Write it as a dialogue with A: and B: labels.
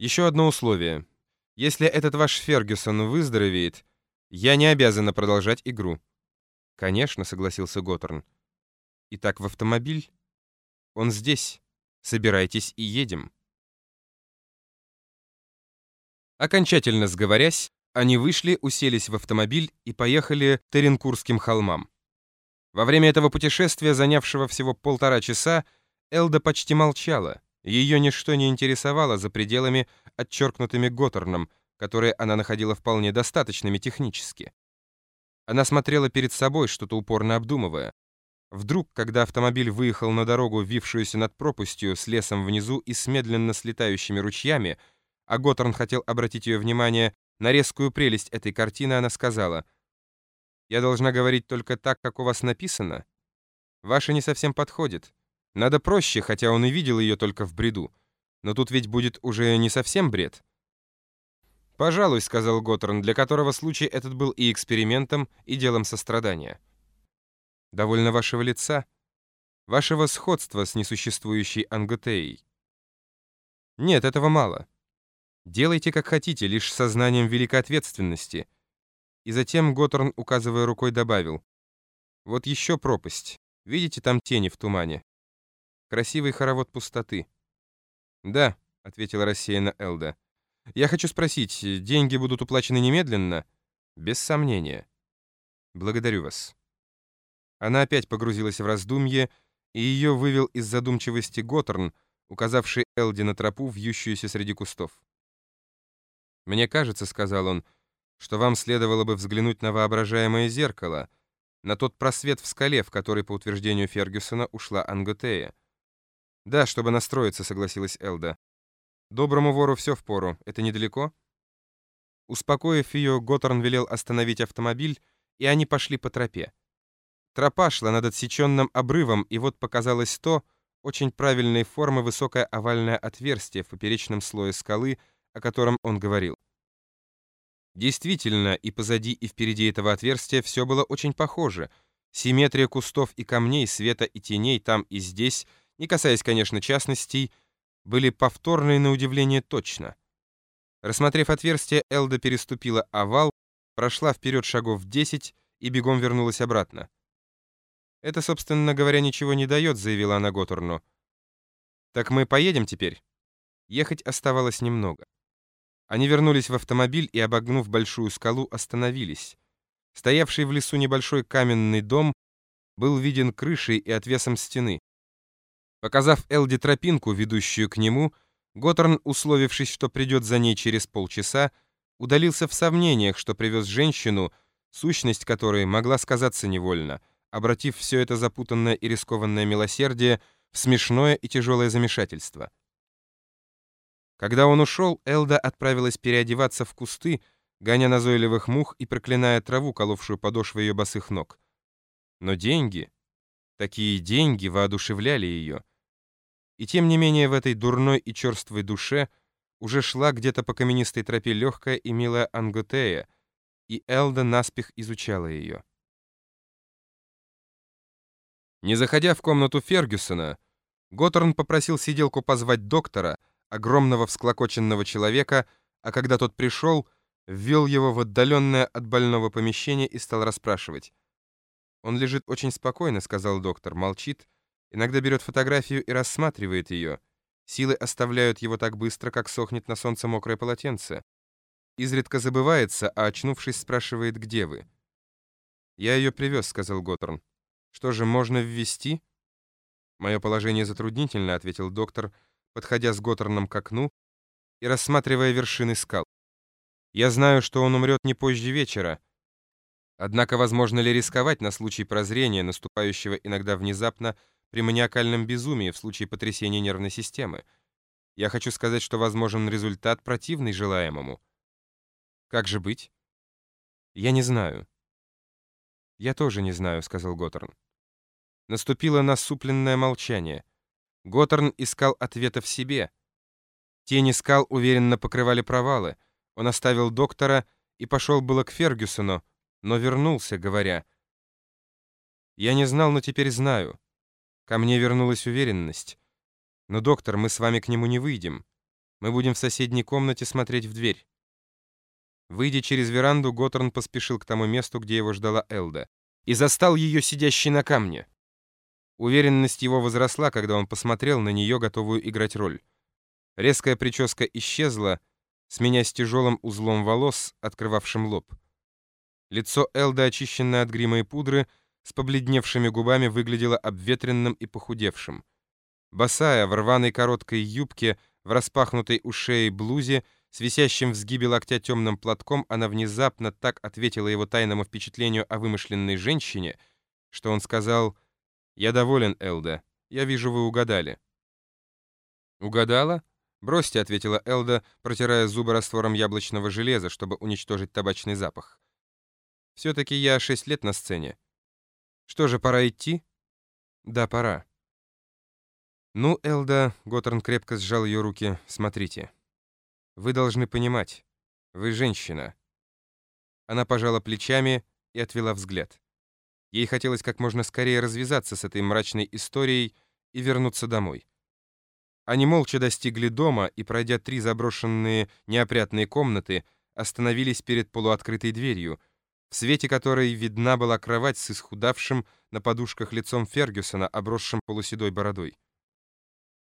A: Еще одно условие. Если этот ваш Фергюсон выздоровеет, я не обязана продолжать игру. Конечно, согласился Готтерн. Итак, в автомобиль? Он здесь. Собирайтесь и едем. Окончательно сговорясь, они вышли, уселись в автомобиль и поехали Теренкурским холмам. Во время этого путешествия, занявшего всего полтора часа, Элда почти молчала. Ее ничто не интересовало за пределами, отчеркнутыми Готтерном, которые она находила вполне достаточными технически. Она смотрела перед собой, что-то упорно обдумывая. Вдруг, когда автомобиль выехал на дорогу, вившуюся над пропастью, с лесом внизу и с медленно слетающими ручьями, а Готтерн хотел обратить ее внимание на резкую прелесть этой картины, она сказала, «Я должна говорить только так, как у вас написано. Ваше не совсем подходит. Надо проще, хотя он и видел ее только в бреду. Но тут ведь будет уже не совсем бред». «Пожалуй», — сказал Готтерн, для которого случай этот был и экспериментом, и делом сострадания. «Довольно вашего лица, вашего сходства с несуществующей Анготеей». «Нет, этого мало. Делайте, как хотите, лишь сознанием великой ответственности. И затем Готтерн, указывая рукой, добавил. Вот еще пропасть. Видите там тени в тумане? Красивый хоровод пустоты. Да, ответила рассеянно Элда. Я хочу спросить, деньги будут уплачены немедленно? Без сомнения. Благодарю вас. Она опять погрузилась в раздумье, и ее вывел из задумчивости Готтерн, указавший Элде на тропу, вьющуюся среди кустов. «Мне кажется», — сказал он, — «что вам следовало бы взглянуть на воображаемое зеркало, на тот просвет в скале, в который, по утверждению Фергюсона, ушла Анготея». «Да, чтобы настроиться», — согласилась Элда. «Доброму вору все впору. Это недалеко?» Успокоив ее, Готтерн велел остановить автомобиль, и они пошли по тропе. Тропа шла над отсеченным обрывом, и вот показалось то, очень правильной формы высокое овальное отверстие в поперечном слое скалы, о котором он говорил. Действительно, и позади, и впереди этого отверстия все было очень похоже. Симметрия кустов и камней, света и теней там и здесь, не касаясь, конечно, частностей, были повторные на удивление точно. Рассмотрев отверстие, Элда переступила овал, прошла вперед шагов 10 и бегом вернулась обратно. «Это, собственно говоря, ничего не дает», — заявила она Готорну. «Так мы поедем теперь?» Ехать оставалось немного. Они вернулись в автомобиль и, обогнув большую скалу, остановились. Стоявший в лесу небольшой каменный дом был виден крышей и отвесом стены. Показав Элди тропинку, ведущую к нему, Готтерн, условившись, что придет за ней через полчаса, удалился в сомнениях, что привез женщину, сущность которой могла сказаться невольно, обратив все это запутанное и рискованное милосердие в смешное и тяжелое замешательство. Когда он ушел, Элда отправилась переодеваться в кусты, гоня назойливых мух и проклиная траву, коловшую подошвы ее босых ног. Но деньги, такие деньги воодушевляли ее. И тем не менее в этой дурной и черствой душе уже шла где-то по каменистой тропе легкая и милая Анготея, и Элда наспех изучала ее. Не заходя в комнату Фергюсона, Готтерн попросил сиделку позвать доктора, огромного всклокоченного человека, а когда тот пришел, ввел его в отдаленное от больного помещение и стал расспрашивать. «Он лежит очень спокойно», — сказал доктор, молчит, иногда берет фотографию и рассматривает ее. Силы оставляют его так быстро, как сохнет на солнце мокрое полотенце. Изредка забывается, а очнувшись, спрашивает, где вы. «Я ее привез», — сказал Готтерн. «Что же, можно ввести?» «Мое положение затруднительно», — ответил доктор, — подходя с Готтерном к окну и рассматривая вершины скал. «Я знаю, что он умрет не позже вечера. Однако возможно ли рисковать на случай прозрения, наступающего иногда внезапно при маниакальном безумии в случае потрясения нервной системы? Я хочу сказать, что возможен результат, противный желаемому. Как же быть? Я не знаю. Я тоже не знаю, сказал Готтерн. Наступило насупленное молчание. Готтерн искал ответа в себе. Тени скал уверенно покрывали провалы. Он оставил доктора и пошел было к Фергюсону, но вернулся, говоря, «Я не знал, но теперь знаю. Ко мне вернулась уверенность. Но, доктор, мы с вами к нему не выйдем. Мы будем в соседней комнате смотреть в дверь». Выйдя через веранду, Готтерн поспешил к тому месту, где его ждала Элда, и застал ее сидящей на камне. Уверенность его возросла, когда он посмотрел на нее, готовую играть роль. Резкая прическа исчезла, сменясь тяжелым узлом волос, открывавшим лоб. Лицо Элды, очищенное от грима и пудры, с побледневшими губами выглядело обветренным и похудевшим. Босая, в рваной короткой юбке, в распахнутой у шеи блузе, с висящим в сгибе локтя темным платком, она внезапно так ответила его тайному впечатлению о вымышленной женщине, что он сказал «Я доволен, Элда. Я вижу, вы угадали». «Угадала?» «Бросьте», — ответила Элда, протирая зубы раствором яблочного железа, чтобы уничтожить табачный запах. «Все-таки я шесть лет на сцене. Что же, пора идти?» «Да, пора». «Ну, Элда», — Готтерн крепко сжал ее руки, — «смотрите. Вы должны понимать, вы женщина». Она пожала плечами и отвела взгляд. Ей хотелось как можно скорее развязаться с этой мрачной историей и вернуться домой. Они молча достигли дома и, пройдя три заброшенные неопрятные комнаты, остановились перед полуоткрытой дверью, в свете которой видна была кровать с исхудавшим на подушках лицом Фергюсона, обросшим полуседой бородой.